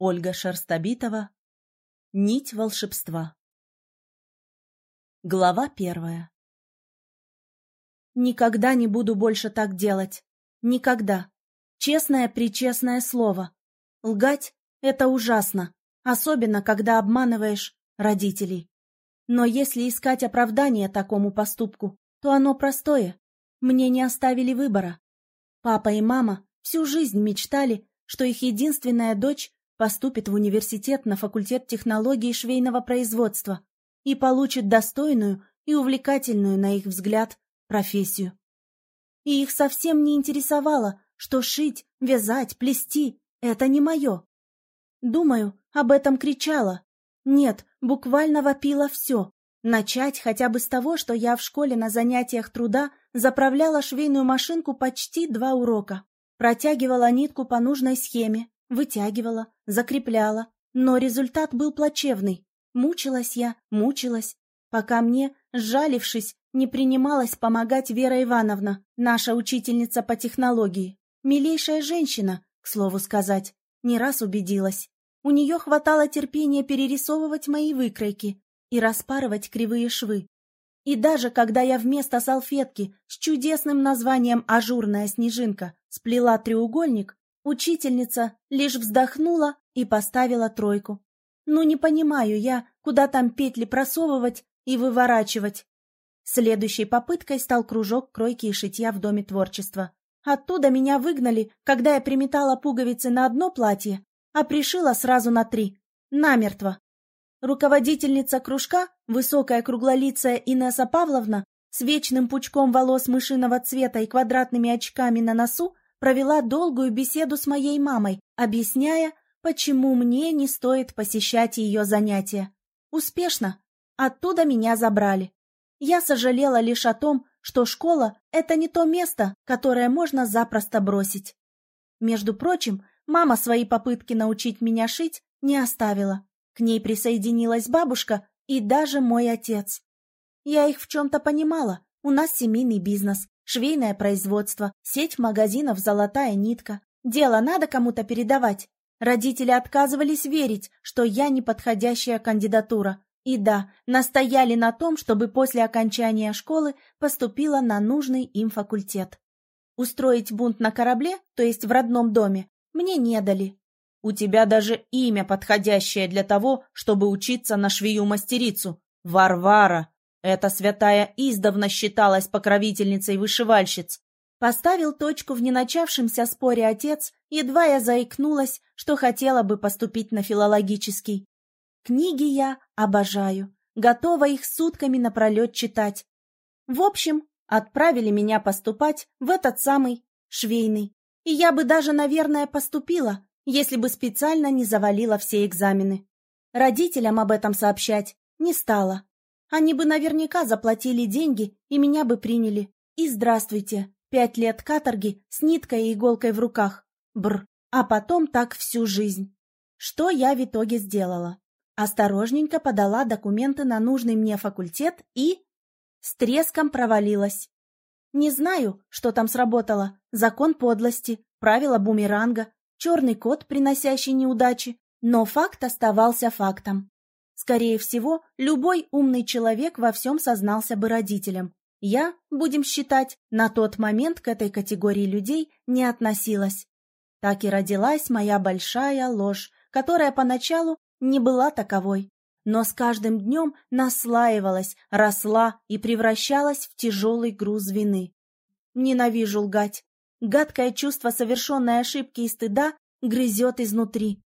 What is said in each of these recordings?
Ольга Шерстобитова. Нить волшебства. Глава первая. Никогда не буду больше так делать. Никогда. Честное-причестное слово. Лгать — это ужасно, особенно когда обманываешь родителей. Но если искать оправдание такому поступку, то оно простое. Мне не оставили выбора. Папа и мама всю жизнь мечтали, что их единственная дочь поступит в университет на факультет технологии швейного производства и получит достойную и увлекательную, на их взгляд, профессию. И их совсем не интересовало, что шить, вязать, плести — это не мое. Думаю, об этом кричала. Нет, буквально вопила все. Начать хотя бы с того, что я в школе на занятиях труда заправляла швейную машинку почти два урока. Протягивала нитку по нужной схеме, Вытягивала, закрепляла, но результат был плачевный. Мучилась я, мучилась, пока мне, сжалившись, не принималась помогать Вера Ивановна, наша учительница по технологии. Милейшая женщина, к слову сказать, не раз убедилась. У нее хватало терпения перерисовывать мои выкройки и распарывать кривые швы. И даже когда я вместо салфетки с чудесным названием «Ажурная снежинка» сплела треугольник, Учительница лишь вздохнула и поставила тройку. Ну, не понимаю я, куда там петли просовывать и выворачивать. Следующей попыткой стал кружок кройки и шитья в Доме творчества. Оттуда меня выгнали, когда я приметала пуговицы на одно платье, а пришила сразу на три. Намертво. Руководительница кружка, высокая круглолицая Инесса Павловна, с вечным пучком волос мышиного цвета и квадратными очками на носу, провела долгую беседу с моей мамой, объясняя, почему мне не стоит посещать ее занятия. Успешно. Оттуда меня забрали. Я сожалела лишь о том, что школа — это не то место, которое можно запросто бросить. Между прочим, мама свои попытки научить меня шить не оставила. К ней присоединилась бабушка и даже мой отец. Я их в чем-то понимала, у нас семейный бизнес, Швейное производство, сеть магазинов «Золотая нитка». Дело надо кому-то передавать. Родители отказывались верить, что я неподходящая кандидатура. И да, настояли на том, чтобы после окончания школы поступила на нужный им факультет. Устроить бунт на корабле, то есть в родном доме, мне не дали. У тебя даже имя подходящее для того, чтобы учиться на швею-мастерицу. Варвара. Эта святая издавна считалась покровительницей вышивальщиц. Поставил точку в неначавшемся споре отец, едва я заикнулась, что хотела бы поступить на филологический. Книги я обожаю, готова их сутками напролет читать. В общем, отправили меня поступать в этот самый швейный. И я бы даже, наверное, поступила, если бы специально не завалила все экзамены. Родителям об этом сообщать не стала. Они бы наверняка заплатили деньги, и меня бы приняли. И здравствуйте, пять лет каторги с ниткой и иголкой в руках. Бр. А потом так всю жизнь. Что я в итоге сделала? Осторожненько подала документы на нужный мне факультет и... С треском провалилась. Не знаю, что там сработало. Закон подлости, правила бумеранга, черный кот, приносящий неудачи. Но факт оставался фактом. Скорее всего, любой умный человек во всем сознался бы родителям. Я, будем считать, на тот момент к этой категории людей не относилась. Так и родилась моя большая ложь, которая поначалу не была таковой, но с каждым днем наслаивалась, росла и превращалась в тяжелый груз вины. Ненавижу лгать. Гадкое чувство совершенной ошибки и стыда грызет изнутри.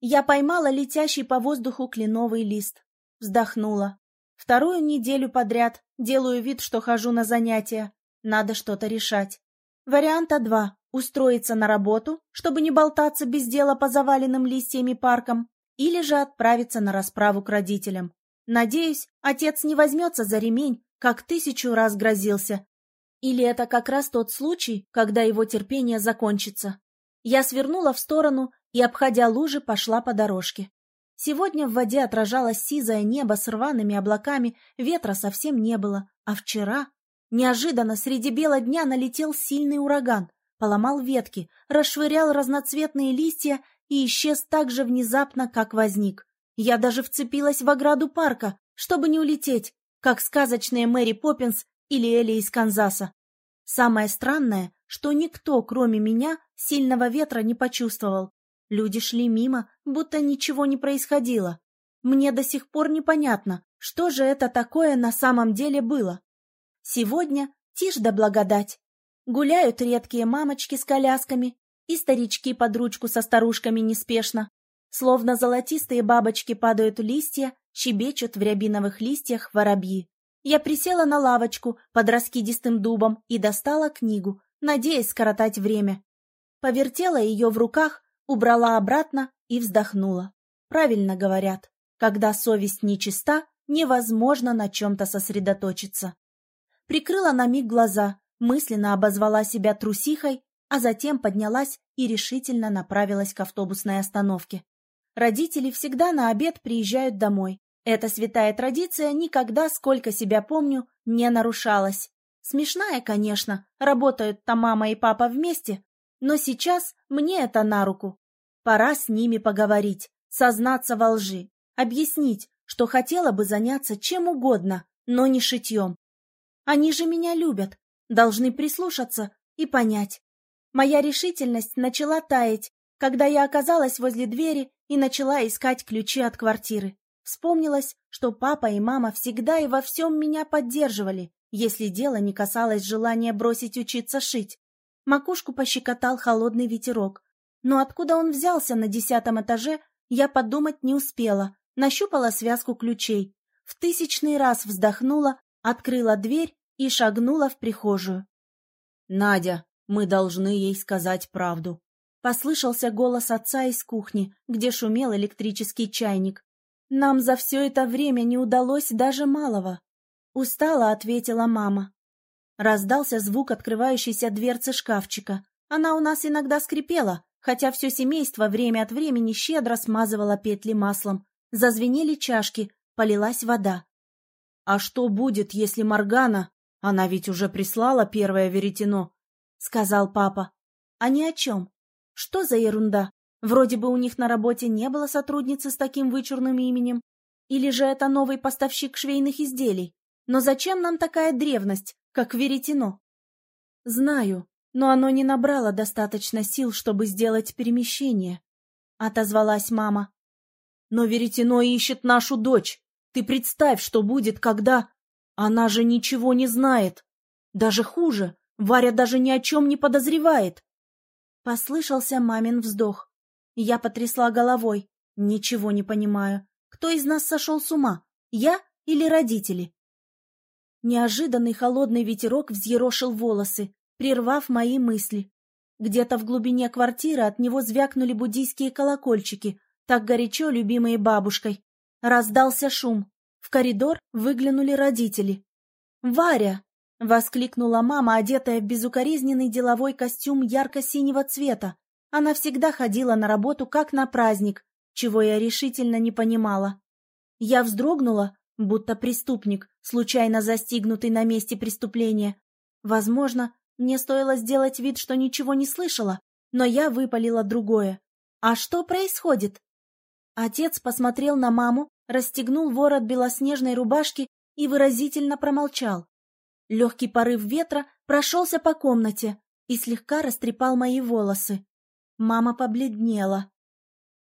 Я поймала летящий по воздуху кленовый лист. Вздохнула. Вторую неделю подряд делаю вид, что хожу на занятия. Надо что-то решать. Варианта два. Устроиться на работу, чтобы не болтаться без дела по заваленным листьями паркам, или же отправиться на расправу к родителям. Надеюсь, отец не возьмется за ремень, как тысячу раз грозился. Или это как раз тот случай, когда его терпение закончится. Я свернула в сторону и, обходя лужи, пошла по дорожке. Сегодня в воде отражалось сизое небо с рваными облаками, ветра совсем не было, а вчера... Неожиданно среди бела дня налетел сильный ураган, поломал ветки, расшвырял разноцветные листья и исчез так же внезапно, как возник. Я даже вцепилась в ограду парка, чтобы не улететь, как сказочные Мэри Поппинс или Элли из Канзаса. Самое странное, что никто, кроме меня, сильного ветра не почувствовал. Люди шли мимо, будто ничего не происходило. Мне до сих пор непонятно, что же это такое на самом деле было. Сегодня тишь да благодать. Гуляют редкие мамочки с колясками и старички под ручку со старушками неспешно. Словно золотистые бабочки падают листья, щебечут в рябиновых листьях воробьи. Я присела на лавочку под раскидистым дубом и достала книгу, надеясь скоротать время. Повертела ее в руках, убрала обратно и вздохнула. Правильно говорят, когда совесть нечиста, невозможно на чем-то сосредоточиться. Прикрыла на миг глаза, мысленно обозвала себя трусихой, а затем поднялась и решительно направилась к автобусной остановке. Родители всегда на обед приезжают домой. Эта святая традиция никогда, сколько себя помню, не нарушалась. Смешная, конечно, работают-то мама и папа вместе, но сейчас мне это на руку. Пора с ними поговорить, сознаться во лжи, объяснить, что хотела бы заняться чем угодно, но не шитьем. Они же меня любят, должны прислушаться и понять. Моя решительность начала таять, когда я оказалась возле двери и начала искать ключи от квартиры. Вспомнилось, что папа и мама всегда и во всем меня поддерживали, если дело не касалось желания бросить учиться шить. Макушку пощекотал холодный ветерок, но откуда он взялся на десятом этаже, я подумать не успела. Нащупала связку ключей. В тысячный раз вздохнула, открыла дверь и шагнула в прихожую. «Надя, мы должны ей сказать правду». Послышался голос отца из кухни, где шумел электрический чайник. «Нам за все это время не удалось даже малого». Устала, ответила мама. Раздался звук открывающейся дверцы шкафчика. Она у нас иногда скрипела, хотя все семейство время от времени щедро смазывало петли маслом. Зазвенели чашки, полилась вода. «А что будет, если Моргана... Она ведь уже прислала первое веретено», — сказал папа. «А ни о чем. Что за ерунда? Вроде бы у них на работе не было сотрудницы с таким вычурным именем. Или же это новый поставщик швейных изделий? Но зачем нам такая древность, как веретено?» «Знаю», но оно не набрало достаточно сил, чтобы сделать перемещение. Отозвалась мама. Но веретено ищет нашу дочь. Ты представь, что будет, когда... Она же ничего не знает. Даже хуже, Варя даже ни о чем не подозревает. Послышался мамин вздох. Я потрясла головой. Ничего не понимаю. Кто из нас сошел с ума? Я или родители? Неожиданный холодный ветерок взъерошил волосы, прервав мои мысли. Где-то в глубине квартиры от него звякнули буддийские колокольчики, так горячо любимые бабушкой. Раздался шум. В коридор выглянули родители. «Варя!» — воскликнула мама, одетая в безукоризненный деловой костюм ярко-синего цвета. Она всегда ходила на работу как на праздник, чего я решительно не понимала. Я вздрогнула, будто преступник, случайно застигнутый на месте преступления. Возможно, мне стоило сделать вид, что ничего не слышала, но я выпалила другое. «А что происходит?» Отец посмотрел на маму, расстегнул ворот белоснежной рубашки и выразительно промолчал. Легкий порыв ветра прошелся по комнате и слегка растрепал мои волосы. Мама побледнела.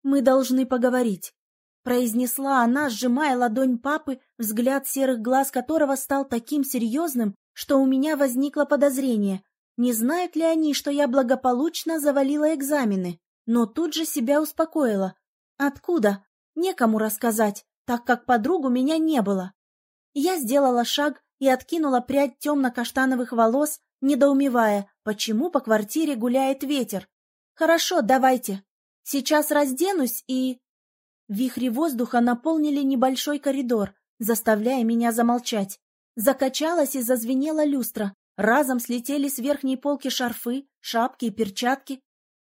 «Мы должны поговорить», — произнесла она, сжимая ладонь папы, взгляд серых глаз которого стал таким серьезным, что у меня возникло подозрение, не знают ли они, что я благополучно завалила экзамены, но тут же себя успокоила. Откуда? Некому рассказать, так как подругу меня не было. Я сделала шаг и откинула прядь темно-каштановых волос, недоумевая, почему по квартире гуляет ветер. «Хорошо, давайте. Сейчас разденусь и...» Вихри воздуха наполнили небольшой коридор, заставляя меня замолчать. Закачалась и зазвенела люстра. Разом слетели с верхней полки шарфы, шапки и перчатки.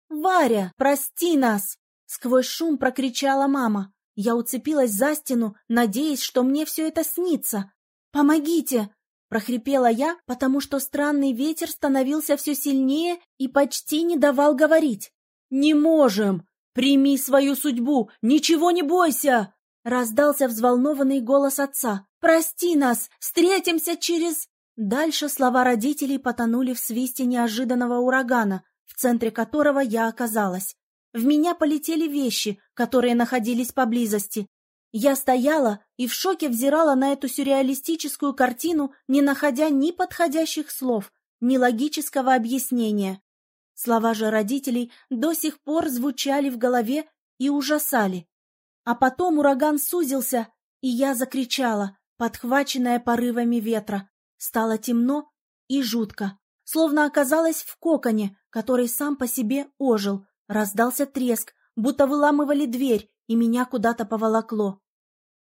«Варя, прости нас!» Сквозь шум прокричала мама. Я уцепилась за стену, надеясь, что мне все это снится. «Помогите!» — прохрипела я, потому что странный ветер становился все сильнее и почти не давал говорить. «Не можем! Прими свою судьбу! Ничего не бойся!» Раздался взволнованный голос отца. «Прости нас! Встретимся через...» Дальше слова родителей потонули в свисте неожиданного урагана, в центре которого я оказалась. В меня полетели вещи, которые находились поблизости. Я стояла и в шоке взирала на эту сюрреалистическую картину, не находя ни подходящих слов, ни логического объяснения. Слова же родителей до сих пор звучали в голове и ужасали. А потом ураган сузился, и я закричала, подхваченная порывами ветра. Стало темно и жутко, словно оказалась в коконе, который сам по себе ожил. Раздался треск, будто выламывали дверь, и меня куда-то поволокло.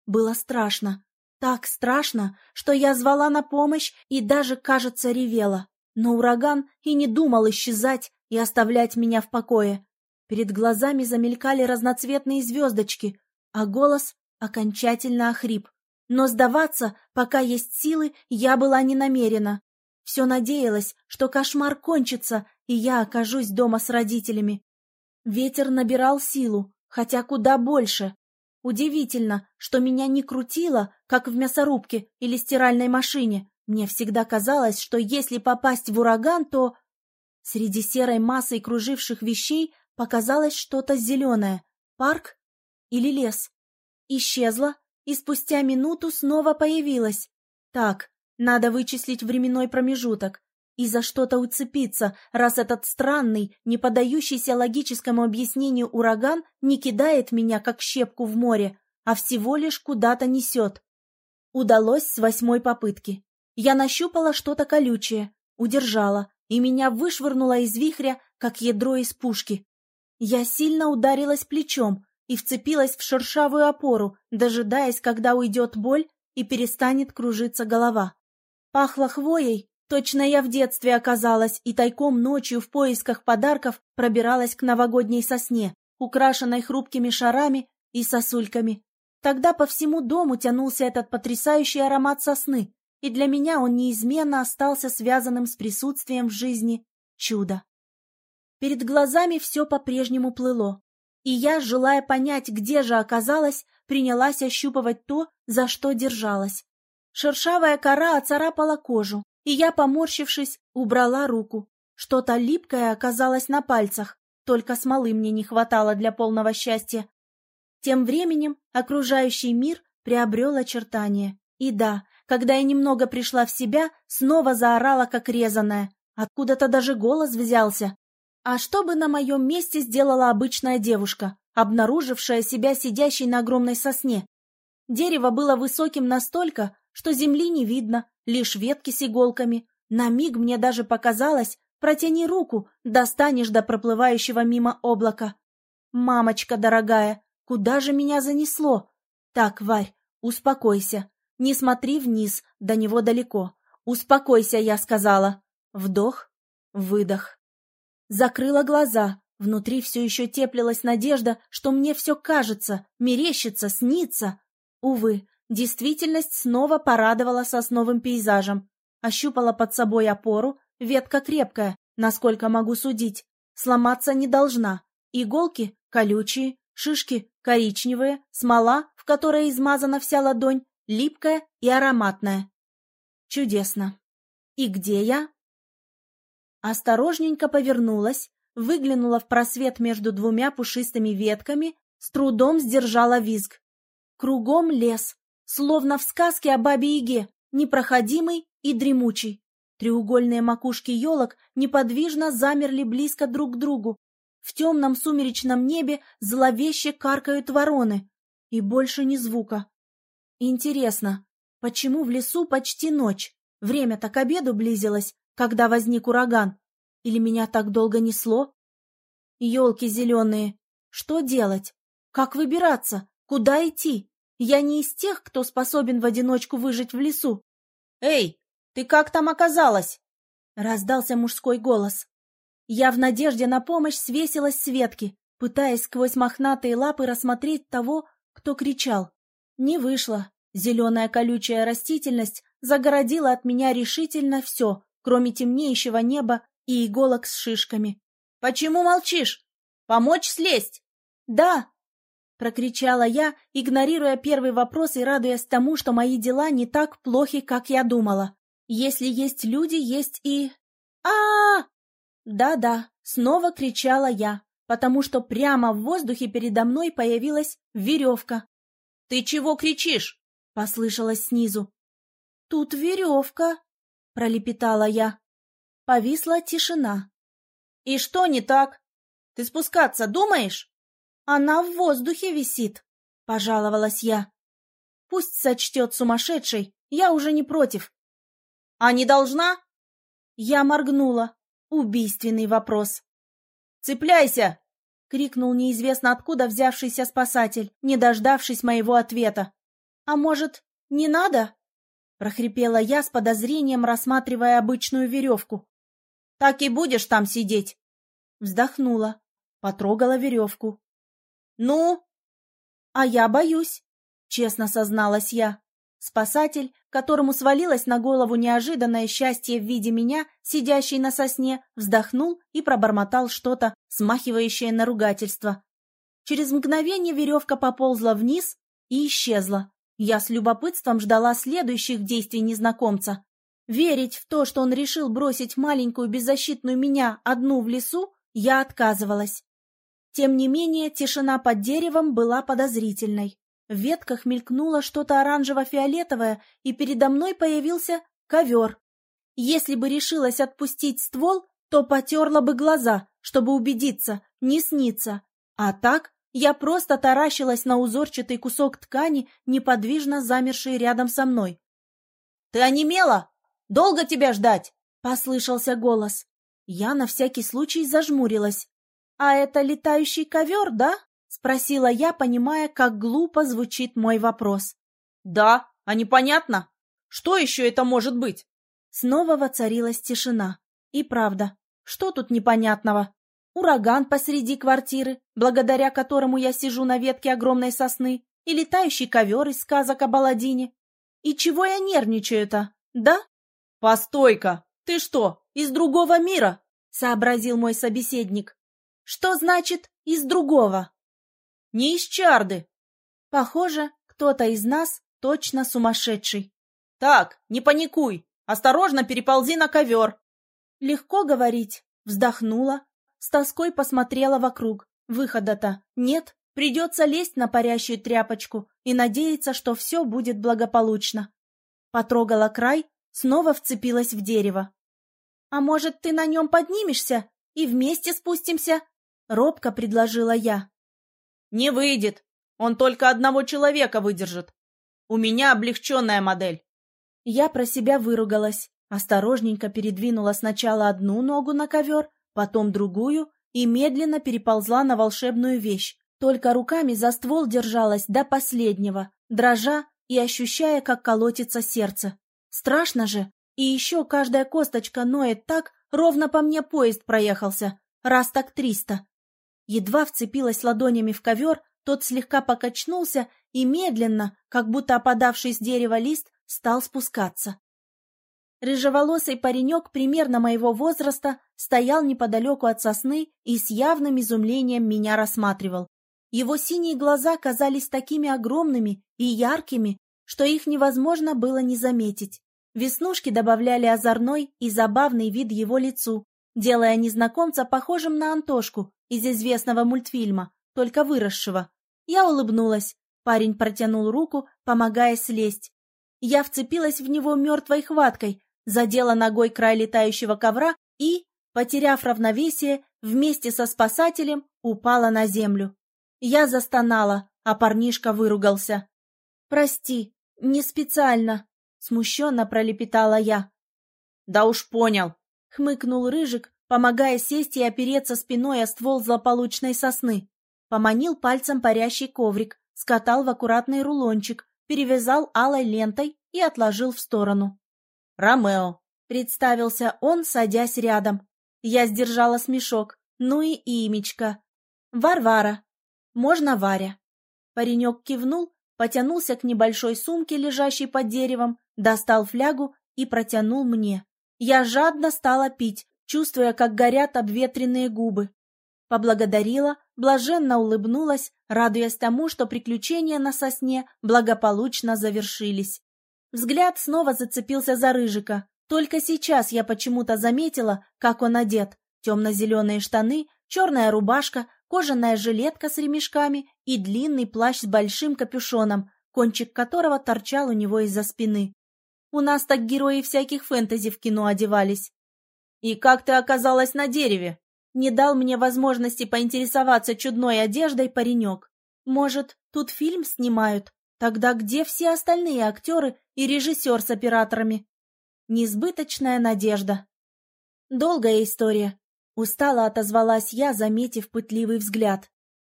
Было страшно, так страшно, что я звала на помощь и даже, кажется, ревела. Но ураган и не думал исчезать, и оставлять меня в покое. Перед глазами замелькали разноцветные звездочки, а голос окончательно охрип. Но сдаваться, пока есть силы, я была не намерена. Все надеялась, что кошмар кончится, и я окажусь дома с родителями. Ветер набирал силу, хотя куда больше. Удивительно, что меня не крутило, как в мясорубке или стиральной машине. Мне всегда казалось, что если попасть в ураган, то Среди серой массы круживших вещей показалось что-то зеленое. Парк или лес. Исчезла и спустя минуту снова появилась. Так, надо вычислить временной промежуток и за что-то уцепиться, раз этот странный, не поддающийся логическому объяснению ураган не кидает меня, как щепку в море, а всего лишь куда-то несет. Удалось с восьмой попытки. Я нащупала что-то колючее, удержала, и меня вышвырнуло из вихря, как ядро из пушки. Я сильно ударилась плечом и вцепилась в шершавую опору, дожидаясь, когда уйдет боль и перестанет кружиться голова. Пахло хвоей, точно я в детстве оказалась и тайком ночью в поисках подарков пробиралась к новогодней сосне, украшенной хрупкими шарами и сосульками. Тогда по всему дому тянулся этот потрясающий аромат сосны, и для меня он неизменно остался связанным с присутствием в жизни чуда. Перед глазами все по-прежнему плыло, и я, желая понять, где же оказалась, принялась ощупывать то, за что держалась. Шершавая кора оцарапала кожу, и я, поморщившись, убрала руку. Что-то липкое оказалось на пальцах, только смолы мне не хватало для полного счастья. Тем временем окружающий мир приобрел очертания. И да, когда я немного пришла в себя, снова заорала, как резаная. Откуда-то даже голос взялся. А что бы на моем месте сделала обычная девушка, обнаружившая себя сидящей на огромной сосне? Дерево было высоким настолько, что земли не видно, лишь ветки с иголками. На миг мне даже показалось, протяни руку, достанешь до проплывающего мимо облака. Мамочка дорогая, куда же меня занесло? Так, Варь, успокойся. Не смотри вниз, до него далеко. Успокойся, я сказала. Вдох, выдох. Закрыла глаза. Внутри все еще теплилась надежда, что мне все кажется, мерещится, снится. Увы, действительность снова порадовала сосновым пейзажем. Ощупала под собой опору, ветка крепкая, насколько могу судить. Сломаться не должна. Иголки колючие, шишки коричневые, смола, в которой измазана вся ладонь, липкая и ароматная. Чудесно. И где я? Осторожненько повернулась, выглянула в просвет между двумя пушистыми ветками, с трудом сдержала визг. Кругом лес, словно в сказке о Бабе-Яге, непроходимый и дремучий. Треугольные макушки елок неподвижно замерли близко друг к другу. В темном сумеречном небе зловеще каркают вороны. И больше ни звука. Интересно, почему в лесу почти ночь? Время-то к обеду близилось, когда возник ураган. Или меня так долго несло? Елки зеленые. Что делать? Как выбираться? Куда идти? Я не из тех, кто способен в одиночку выжить в лесу. «Эй, ты как там оказалась?» Раздался мужской голос. Я в надежде на помощь свесилась с ветки, пытаясь сквозь мохнатые лапы рассмотреть того, кто кричал. Не вышло. Зеленая колючая растительность загородила от меня решительно все, кроме темнеющего неба и иголок с шишками. «Почему молчишь? Помочь слезть?» «Да!» — прокричала я, игнорируя первый вопрос и радуясь тому, что мои дела не так плохи, как я думала. Если есть люди, есть и... а а, Да-да, снова кричала я, потому что прямо в воздухе передо мной появилась веревка. «Ты чего кричишь?» — послышалось снизу. «Тут веревка», — пролепетала я. Повисла тишина. «И что не так? Ты спускаться думаешь?» «Она в воздухе висит», — пожаловалась я. «Пусть сочтет сумасшедший, я уже не против». «А не должна?» Я моргнула. Убийственный вопрос. «Цепляйся!» — крикнул неизвестно откуда взявшийся спасатель, не дождавшись моего ответа. «А может, не надо?» — прохрипела я с подозрением, рассматривая обычную веревку. «Так и будешь там сидеть!» Вздохнула, потрогала веревку. «Ну?» «А я боюсь», — честно созналась я. Спасатель, которому свалилось на голову неожиданное счастье в виде меня, сидящей на сосне, вздохнул и пробормотал что-то, смахивающее на ругательство. Через мгновение веревка поползла вниз и исчезла. Я с любопытством ждала следующих действий незнакомца. Верить в то, что он решил бросить маленькую беззащитную меня одну в лесу, я отказывалась. Тем не менее, тишина под деревом была подозрительной. В ветках мелькнуло что-то оранжево-фиолетовое, и передо мной появился ковер. Если бы решилась отпустить ствол, то потерла бы глаза, чтобы убедиться, не снится. А так я просто таращилась на узорчатый кусок ткани, неподвижно замерший рядом со мной. — Ты онемела? Долго тебя ждать? — послышался голос. Я на всякий случай зажмурилась. — А это летающий ковер, да? — спросила я, понимая, как глупо звучит мой вопрос. «Да, а непонятно? Что еще это может быть?» Снова воцарилась тишина. И правда, что тут непонятного? Ураган посреди квартиры, благодаря которому я сижу на ветке огромной сосны, и летающий ковер из сказок о Баладине. И чего я нервничаю-то, да? «Постой-ка! Ты что, из другого мира?» — сообразил мой собеседник. «Что значит «из другого»?» Не из чарды. Похоже, кто-то из нас точно сумасшедший. Так, не паникуй. Осторожно переползи на ковер. Легко говорить. Вздохнула. С тоской посмотрела вокруг. Выхода-то нет. Придется лезть на парящую тряпочку и надеяться, что все будет благополучно. Потрогала край, снова вцепилась в дерево. «А может, ты на нем поднимешься и вместе спустимся?» — робко предложила я. Не выйдет. Он только одного человека выдержит. У меня облегченная модель. Я про себя выругалась, осторожненько передвинула сначала одну ногу на ковер, потом другую и медленно переползла на волшебную вещь. Только руками за ствол держалась до последнего, дрожа и ощущая, как колотится сердце. Страшно же, и еще каждая косточка ноет так, ровно по мне поезд проехался, раз так триста. Едва вцепилась ладонями в ковер, тот слегка покачнулся и медленно, как будто опадавший с дерева лист, стал спускаться. Рыжеволосый паренек примерно моего возраста стоял неподалеку от сосны и с явным изумлением меня рассматривал. Его синие глаза казались такими огромными и яркими, что их невозможно было не заметить. Веснушки добавляли озорной и забавный вид его лицу, делая незнакомца похожим на Антошку из известного мультфильма, только выросшего. Я улыбнулась. Парень протянул руку, помогая слезть. Я вцепилась в него мертвой хваткой, задела ногой край летающего ковра и, потеряв равновесие, вместе со спасателем упала на землю. Я застонала, а парнишка выругался. «Прости, не специально», — смущенно пролепетала я. «Да уж понял», — хмыкнул Рыжик, помогая сесть и опереться спиной о ствол злополучной сосны. Поманил пальцем парящий коврик, скатал в аккуратный рулончик, перевязал алой лентой и отложил в сторону. «Ромео», — представился он, садясь рядом. Я сдержала смешок. Ну и имечко. «Варвара. Можно Варя?» Паренек кивнул, потянулся к небольшой сумке, лежащей под деревом, достал флягу и протянул мне. Я жадно стала пить, чувствуя, как горят обветренные губы. Поблагодарила, блаженно улыбнулась, радуясь тому, что приключения на сосне благополучно завершились. Взгляд снова зацепился за Рыжика. Только сейчас я почему-то заметила, как он одет. Темно-зеленые штаны, черная рубашка, кожаная жилетка с ремешками и длинный плащ с большим капюшоном, кончик которого торчал у него из-за спины. У нас так герои всяких фэнтези в кино одевались. «И как ты оказалась на дереве?» Не дал мне возможности поинтересоваться чудной одеждой паренек. Может, тут фильм снимают? Тогда где все остальные актеры и режиссер с операторами? Несбыточная надежда. Долгая история. Устало отозвалась я, заметив пытливый взгляд.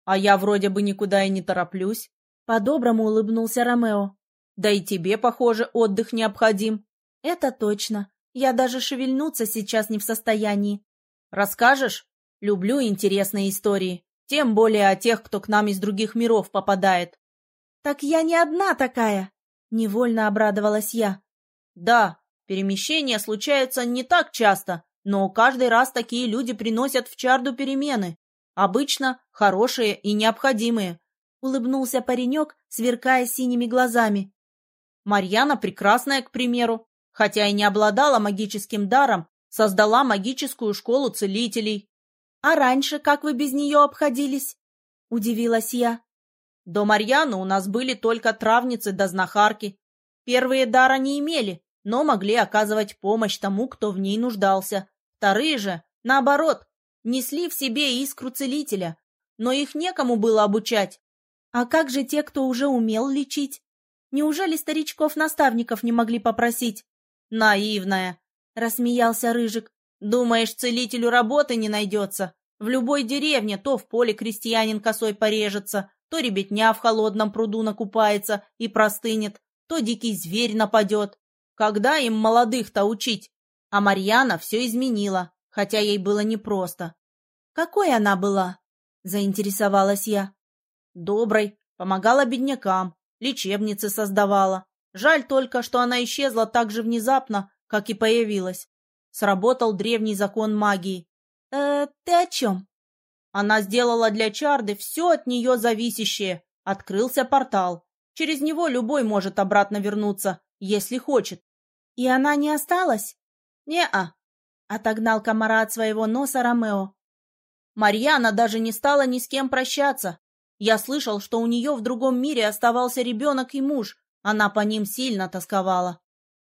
А я вроде бы никуда и не тороплюсь. По-доброму улыбнулся Ромео. Да и тебе, похоже, отдых необходим. Это точно. Я даже шевельнуться сейчас не в состоянии. Расскажешь? Люблю интересные истории, тем более о тех, кто к нам из других миров попадает. Так я не одна такая, невольно обрадовалась я. Да, перемещения случаются не так часто, но каждый раз такие люди приносят в чарду перемены. Обычно хорошие и необходимые. Улыбнулся паренек, сверкая синими глазами. Марьяна прекрасная, к примеру, хотя и не обладала магическим даром, создала магическую школу целителей. «А раньше как вы без нее обходились?» — удивилась я. «До Марьяны у нас были только травницы да знахарки. Первые дара не имели, но могли оказывать помощь тому, кто в ней нуждался. Вторые же, наоборот, несли в себе искру целителя, но их некому было обучать. А как же те, кто уже умел лечить? Неужели старичков-наставников не могли попросить? Наивная, — рассмеялся Рыжик. Думаешь, целителю работы не найдется? В любой деревне то в поле крестьянин косой порежется, то ребятня в холодном пруду накупается и простынет, то дикий зверь нападет. Когда им молодых-то учить? А Марьяна все изменила, хотя ей было непросто. «Какой она была?» — заинтересовалась я. «Доброй, помогала беднякам, лечебницы создавала. Жаль только, что она исчезла так же внезапно, как и появилась. Сработал древний закон магии. «Э, ты о чем?» Она сделала для Чарды все от нее зависящее. Открылся портал. Через него любой может обратно вернуться, если хочет. И она не осталась? Не-а. Отогнал комара от своего носа Ромео. Марьяна даже не стала ни с кем прощаться. Я слышал, что у нее в другом мире оставался ребенок и муж. Она по ним сильно тосковала.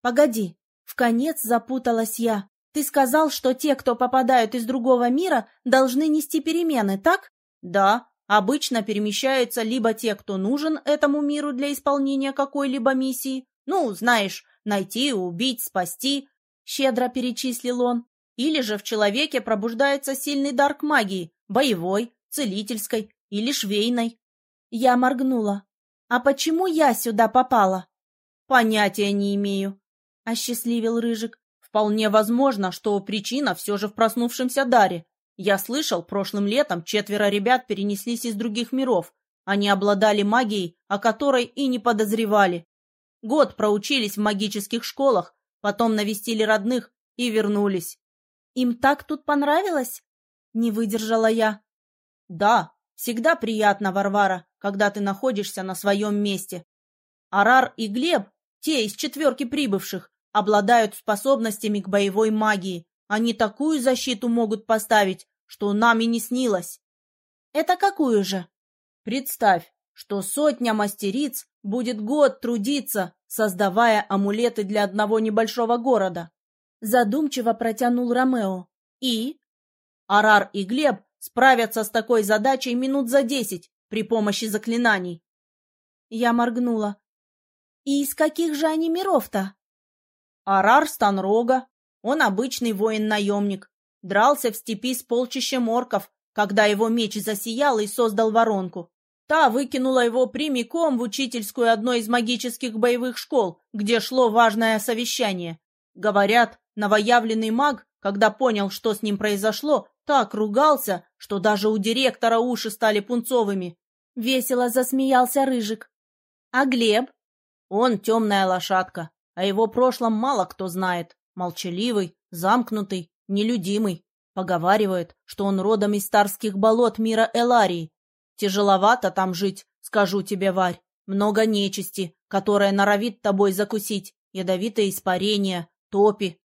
Погоди, в конец запуталась я. Ты сказал, что те, кто попадают из другого мира, должны нести перемены, так? Да, обычно перемещаются либо те, кто нужен этому миру для исполнения какой-либо миссии, ну, знаешь, найти, убить, спасти, щедро перечислил он, или же в человеке пробуждается сильный дар к магии, боевой, целительской или швейной. Я моргнула. А почему я сюда попала? Понятия не имею. — осчастливил Рыжик. «Вполне возможно, что причина все же в проснувшемся даре. Я слышал, прошлым летом четверо ребят перенеслись из других миров. Они обладали магией, о которой и не подозревали. Год проучились в магических школах, потом навестили родных и вернулись. Им так тут понравилось? Не выдержала я. Да, всегда приятно, Варвара, когда ты находишься на своем месте. Арар и Глеб те из четверки прибывших обладают способностями к боевой магии. Они такую защиту могут поставить, что нам и не снилось. Это какую же? Представь, что сотня мастериц будет год трудиться, создавая амулеты для одного небольшого города. Задумчиво протянул Ромео. И? Арар и Глеб справятся с такой задачей минут за десять при помощи заклинаний. Я моргнула. И из каких же они миров-то? Арар Станрога. Он обычный воин-наемник. Дрался в степи с полчищем орков, когда его меч засиял и создал воронку. Та выкинула его прямиком в учительскую одной из магических боевых школ, где шло важное совещание. Говорят, новоявленный маг, когда понял, что с ним произошло, так ругался, что даже у директора уши стали пунцовыми. Весело засмеялся Рыжик. А Глеб? Он темная лошадка, о его прошлом мало кто знает. Молчаливый, замкнутый, нелюдимый. Поговаривают, что он родом из старских болот мира Эларии. Тяжеловато там жить, скажу тебе, Варь. Много нечисти, которая норовит тобой закусить. Ядовитое испарение, топи.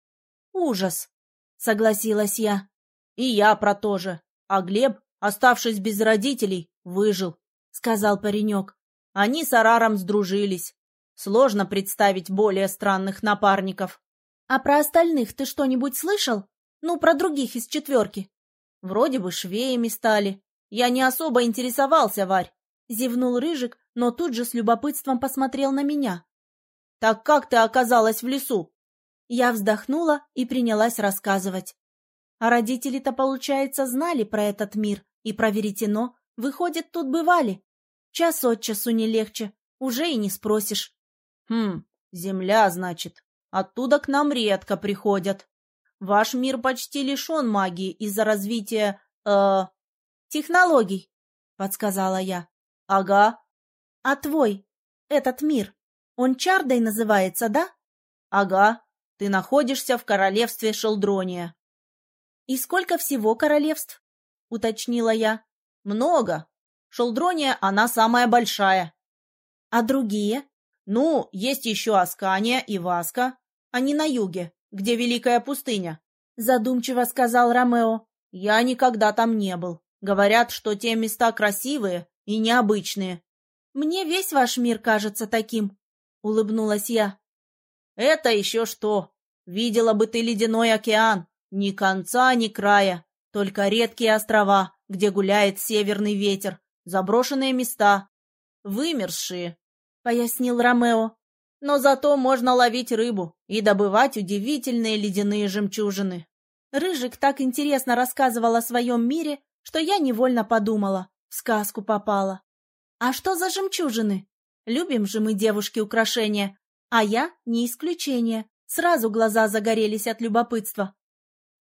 Ужас, согласилась я. И я про то же. А Глеб, оставшись без родителей, выжил, сказал паренек. Они с Араром сдружились. Сложно представить более странных напарников. А про остальных ты что-нибудь слышал? Ну, про других из четверки. Вроде бы швеями стали. Я не особо интересовался, Варь. Зевнул Рыжик, но тут же с любопытством посмотрел на меня. Так как ты оказалась в лесу? Я вздохнула и принялась рассказывать. А родители-то, получается, знали про этот мир и про веретено. Выходит, тут бывали. Час от часу не легче. Уже и не спросишь. Хм, земля, значит. Оттуда к нам редко приходят. Ваш мир почти лишен магии из-за развития... э технологий, подсказала я. Ага. А твой, этот мир, он Чардой называется, да? Ага. Ты находишься в королевстве Шелдрония. И сколько всего королевств? уточнила я. Много. Шелдрония, она самая большая. А другие? Ну, есть еще Аскания и Васка. Они на юге где Великая пустыня», — задумчиво сказал Ромео. «Я никогда там не был. Говорят, что те места красивые и необычные». «Мне весь ваш мир кажется таким», — улыбнулась я. «Это еще что? Видела бы ты ледяной океан. Ни конца, ни края. Только редкие острова, где гуляет северный ветер. Заброшенные места. Вымерзшие», — пояснил Ромео но зато можно ловить рыбу и добывать удивительные ледяные жемчужины. Рыжик так интересно рассказывал о своем мире, что я невольно подумала, в сказку попала. А что за жемчужины? Любим же мы девушки украшения, а я не исключение. Сразу глаза загорелись от любопытства.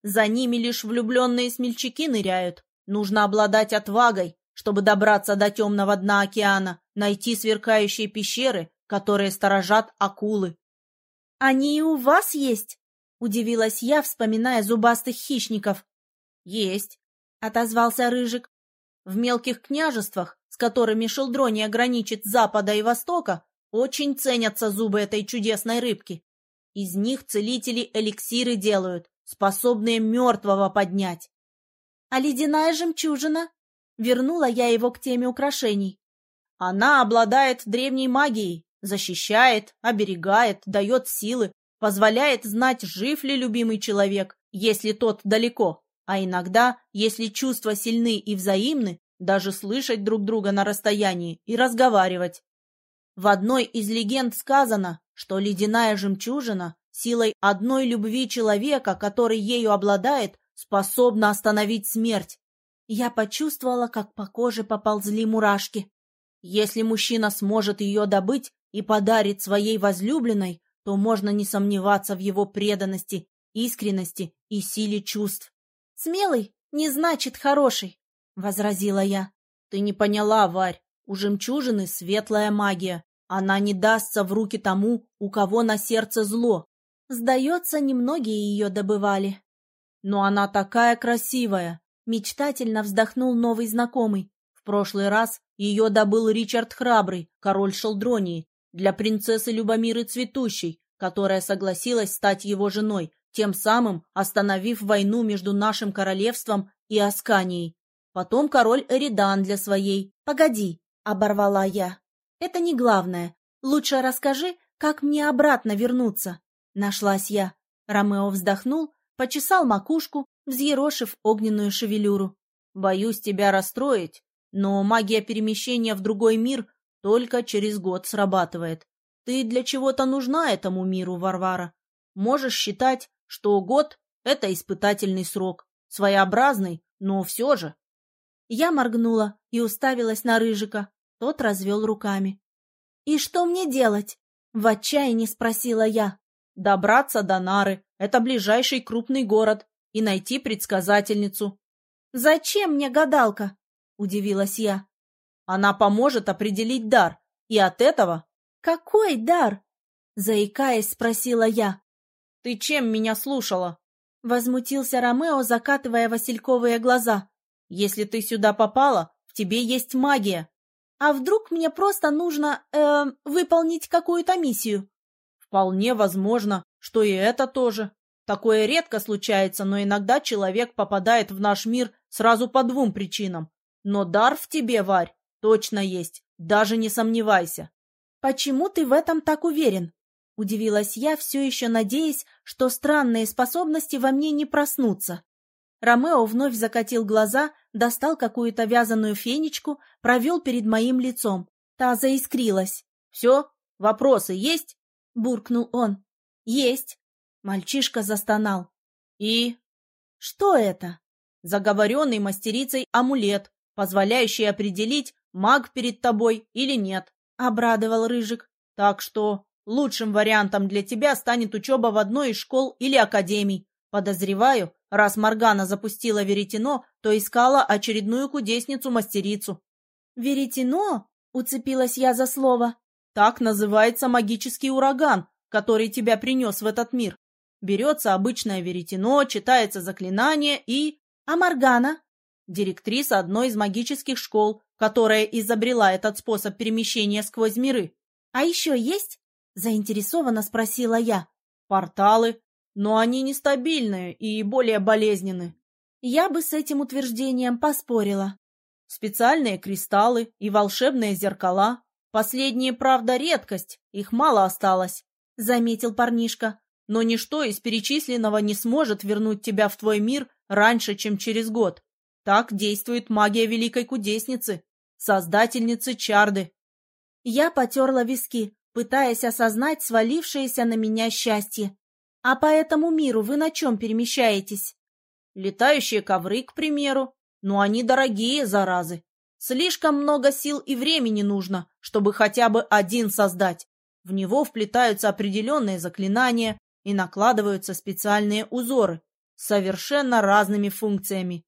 За ними лишь влюбленные смельчаки ныряют. Нужно обладать отвагой, чтобы добраться до темного дна океана, найти сверкающие пещеры которые сторожат акулы. — Они и у вас есть? — удивилась я, вспоминая зубастых хищников. — Есть, — отозвался Рыжик. — В мелких княжествах, с которыми Шелдрония граничит с запада и востока, очень ценятся зубы этой чудесной рыбки. Из них целители эликсиры делают, способные мертвого поднять. — А ледяная жемчужина? Вернула я его к теме украшений. Она обладает древней магией, Защищает, оберегает, дает силы, позволяет знать, жив ли любимый человек, если тот далеко, а иногда, если чувства сильны и взаимны, даже слышать друг друга на расстоянии и разговаривать. В одной из легенд сказано, что ледяная жемчужина силой одной любви человека, который ею обладает, способна остановить смерть. Я почувствовала, как по коже поползли мурашки. Если мужчина сможет ее добыть, и подарит своей возлюбленной, то можно не сомневаться в его преданности, искренности и силе чувств. «Смелый не значит хороший», — возразила я. «Ты не поняла, Варь, у жемчужины светлая магия. Она не дастся в руки тому, у кого на сердце зло. Сдается, немногие ее добывали. Но она такая красивая!» Мечтательно вздохнул новый знакомый. В прошлый раз ее добыл Ричард Храбрый, король Шелдронии, для принцессы Любомиры Цветущей, которая согласилась стать его женой, тем самым остановив войну между нашим королевством и Асканией. Потом король Эридан для своей. «Погоди», — оборвала я. «Это не главное. Лучше расскажи, как мне обратно вернуться». Нашлась я. Ромео вздохнул, почесал макушку, взъерошив огненную шевелюру. «Боюсь тебя расстроить, но магия перемещения в другой мир только через год срабатывает. Ты для чего-то нужна этому миру, Варвара. Можешь считать, что год — это испытательный срок. Своеобразный, но все же. Я моргнула и уставилась на Рыжика. Тот развел руками. «И что мне делать?» — в отчаянии спросила я. «Добраться до Нары. Это ближайший крупный город. И найти предсказательницу». «Зачем мне гадалка?» — удивилась я. Она поможет определить дар, и от этого... «Какой дар?» — заикаясь, спросила я. «Ты чем меня слушала?» Возмутился Ромео, закатывая васильковые глаза. «Если ты сюда попала, в тебе есть магия». «А вдруг мне просто нужно, э, выполнить какую-то миссию?» «Вполне возможно, что и это тоже. Такое редко случается, но иногда человек попадает в наш мир сразу по двум причинам. Но дар в тебе, Варь, точно есть, даже не сомневайся». «Почему ты в этом так уверен?» Удивилась я, все еще надеясь, что странные способности во мне не проснутся. Ромео вновь закатил глаза, достал какую-то вязаную фенечку, провел перед моим лицом. Та заискрилась. «Все? Вопросы есть?» — буркнул он. «Есть». Мальчишка застонал. «И?» «Что это?» «Заговоренный мастерицей амулет, позволяющий определить, маг перед тобой или нет», — обрадовал Рыжик. «Так что Лучшим вариантом для тебя станет учеба в одной из школ или академий. Подозреваю, раз Моргана запустила веретено, то искала очередную кудесницу-мастерицу. «Веретено?» — уцепилась я за слово. «Так называется магический ураган, который тебя принес в этот мир. Берется обычное веретено, читается заклинание и... А Моргана? Директриса одной из магических школ, которая изобрела этот способ перемещения сквозь миры. А еще есть? Заинтересованно спросила я. Порталы, но они нестабильные и более болезненны. Я бы с этим утверждением поспорила. Специальные кристаллы и волшебные зеркала. Последние, правда, редкость, их мало осталось, — заметил парнишка. Но ничто из перечисленного не сможет вернуть тебя в твой мир раньше, чем через год. Так действует магия великой кудесницы, создательницы Чарды. Я потерла виски пытаясь осознать свалившееся на меня счастье. А по этому миру вы на чем перемещаетесь? Летающие ковры, к примеру. Но они дорогие, заразы. Слишком много сил и времени нужно, чтобы хотя бы один создать. В него вплетаются определенные заклинания и накладываются специальные узоры с совершенно разными функциями.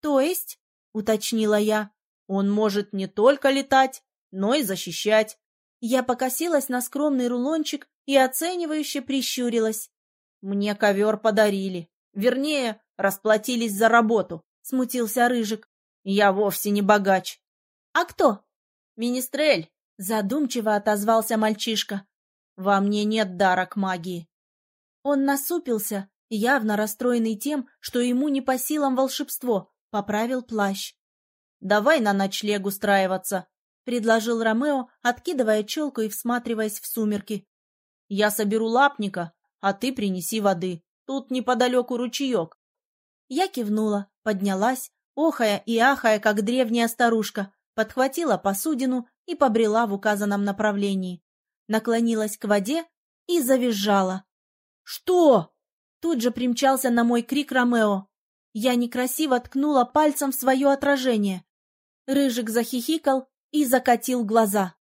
То есть, уточнила я, он может не только летать, но и защищать. Я покосилась на скромный рулончик и оценивающе прищурилась. «Мне ковер подарили. Вернее, расплатились за работу», — смутился Рыжик. «Я вовсе не богач». «А кто?» «Министрель», — задумчиво отозвался мальчишка. «Во мне нет дара к магии». Он насупился, явно расстроенный тем, что ему не по силам волшебство, поправил плащ. «Давай на ночлег устраиваться», предложил Ромео, откидывая челку и всматриваясь в сумерки. «Я соберу лапника, а ты принеси воды. Тут неподалеку ручеек». Я кивнула, поднялась, охая и ахая, как древняя старушка, подхватила посудину и побрела в указанном направлении. Наклонилась к воде и завизжала. «Что?» Тут же примчался на мой крик Ромео. Я некрасиво ткнула пальцем в свое отражение. Рыжик захихикал и закатил глаза.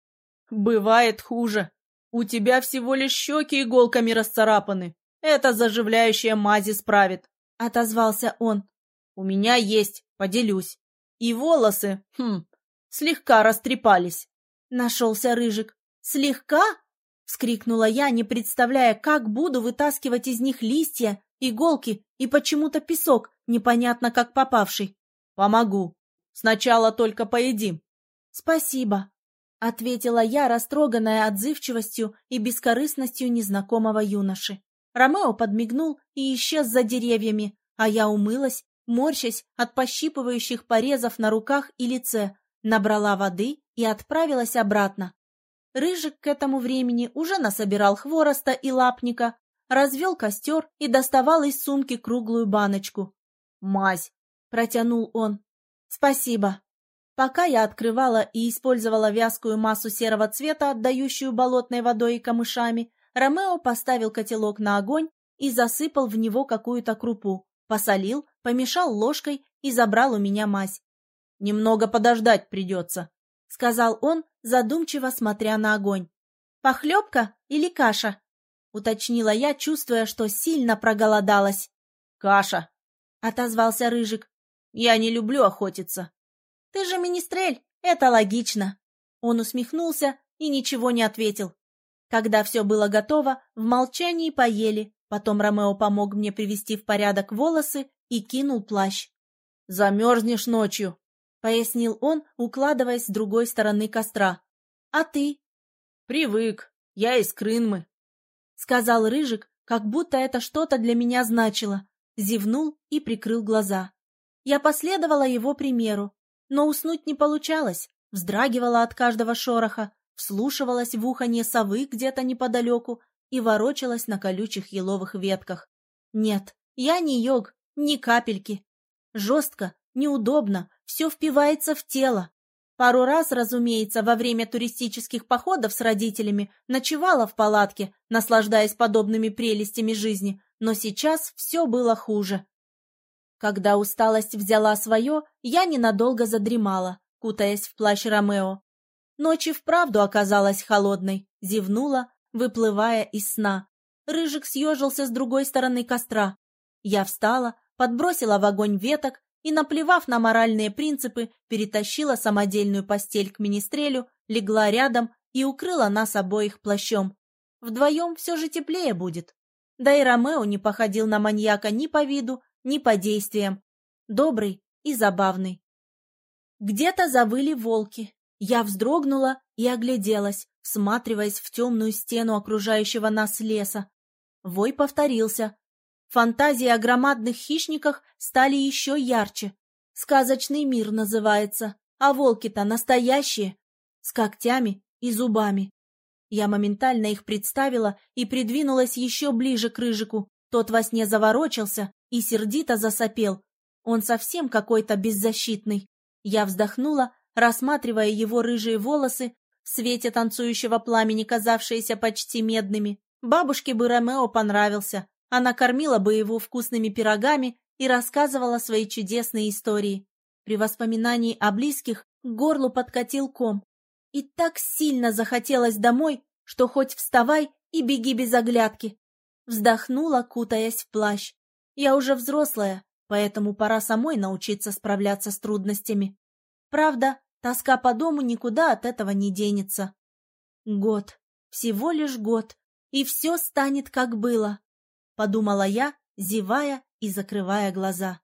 «Бывает хуже. У тебя всего лишь щеки иголками расцарапаны. Это заживляющая мази справит», — отозвался он. «У меня есть, поделюсь. И волосы, хм, слегка растрепались». Нашелся Рыжик. «Слегка?» — вскрикнула я, не представляя, как буду вытаскивать из них листья, иголки и почему-то песок, непонятно как попавший. «Помогу. Сначала только поедим». «Спасибо», — ответила я, растроганная отзывчивостью и бескорыстностью незнакомого юноши. Ромео подмигнул и исчез за деревьями, а я умылась, морщась от пощипывающих порезов на руках и лице, набрала воды и отправилась обратно. Рыжик к этому времени уже насобирал хвороста и лапника, развел костер и доставал из сумки круглую баночку. «Мазь!» — протянул он. «Спасибо!» Пока я открывала и использовала вязкую массу серого цвета, отдающую болотной водой и камышами, Ромео поставил котелок на огонь и засыпал в него какую-то крупу, посолил, помешал ложкой и забрал у меня мазь. «Немного подождать придется», — сказал он, задумчиво смотря на огонь. «Похлебка или каша?» — уточнила я, чувствуя, что сильно проголодалась. «Каша», — отозвался Рыжик. «Я не люблю охотиться». «Ты же министрель, это логично!» Он усмехнулся и ничего не ответил. Когда все было готово, в молчании поели, Потом Ромео помог мне привести в порядок волосы и кинул плащ. «Замерзнешь ночью», — пояснил он, укладываясь с другой стороны костра. «А ты?» «Привык. Я из Крынмы», — сказал Рыжик, как будто это что-то для меня значило. Зевнул и прикрыл глаза. Я последовала его примеру, но уснуть не получалось, вздрагивала от каждого шороха, вслушивалась в уханье совы где-то неподалеку и ворочалась на колючих еловых ветках. Нет, я не йог, ни капельки. Жестко, неудобно, все впивается в тело. Пару раз, разумеется, во время туристических походов с родителями ночевала в палатке, наслаждаясь подобными прелестями жизни, но сейчас все было хуже. Когда усталость взяла свое, я ненадолго задремала, кутаясь в плащ Ромео. Ночь вправду оказалась холодной, зевнула, выплывая из сна. Рыжик съежился с другой стороны костра. Я встала, подбросила в огонь веток и, наплевав на моральные принципы, перетащила самодельную постель к министрелю, легла рядом и укрыла нас обоих плащом. Вдвоем все же теплее будет. Да и Ромео не походил на маньяка ни по виду, ни по действиям. Добрый и забавный. Где-то завыли волки. Я вздрогнула и огляделась, всматриваясь в темную стену окружающего нас леса. Вой повторился, Фантазии о громадных хищниках стали еще ярче. Сказочный мир называется, а волки-то настоящие, с когтями и зубами. Я моментально их представила и придвинулась еще ближе к Рыжику. Тот во сне заворочился и сердито засопел. Он совсем какой-то беззащитный. Я вздохнула, рассматривая его рыжие волосы, в свете танцующего пламени казавшиеся почти медными. Бабушке бы Ромео понравился, она кормила бы его вкусными пирогами и рассказывала свои чудесные истории. При воспоминании о близких к горлу подкатил ком. И так сильно захотелось домой, что хоть вставай и беги без оглядки. Вздохнула, кутаясь в плащ. Я уже взрослая, поэтому пора самой научиться справляться с трудностями. Правда, тоска по дому никуда от этого не денется. Год, всего лишь год, и все станет как было. — подумала я, зевая и закрывая глаза.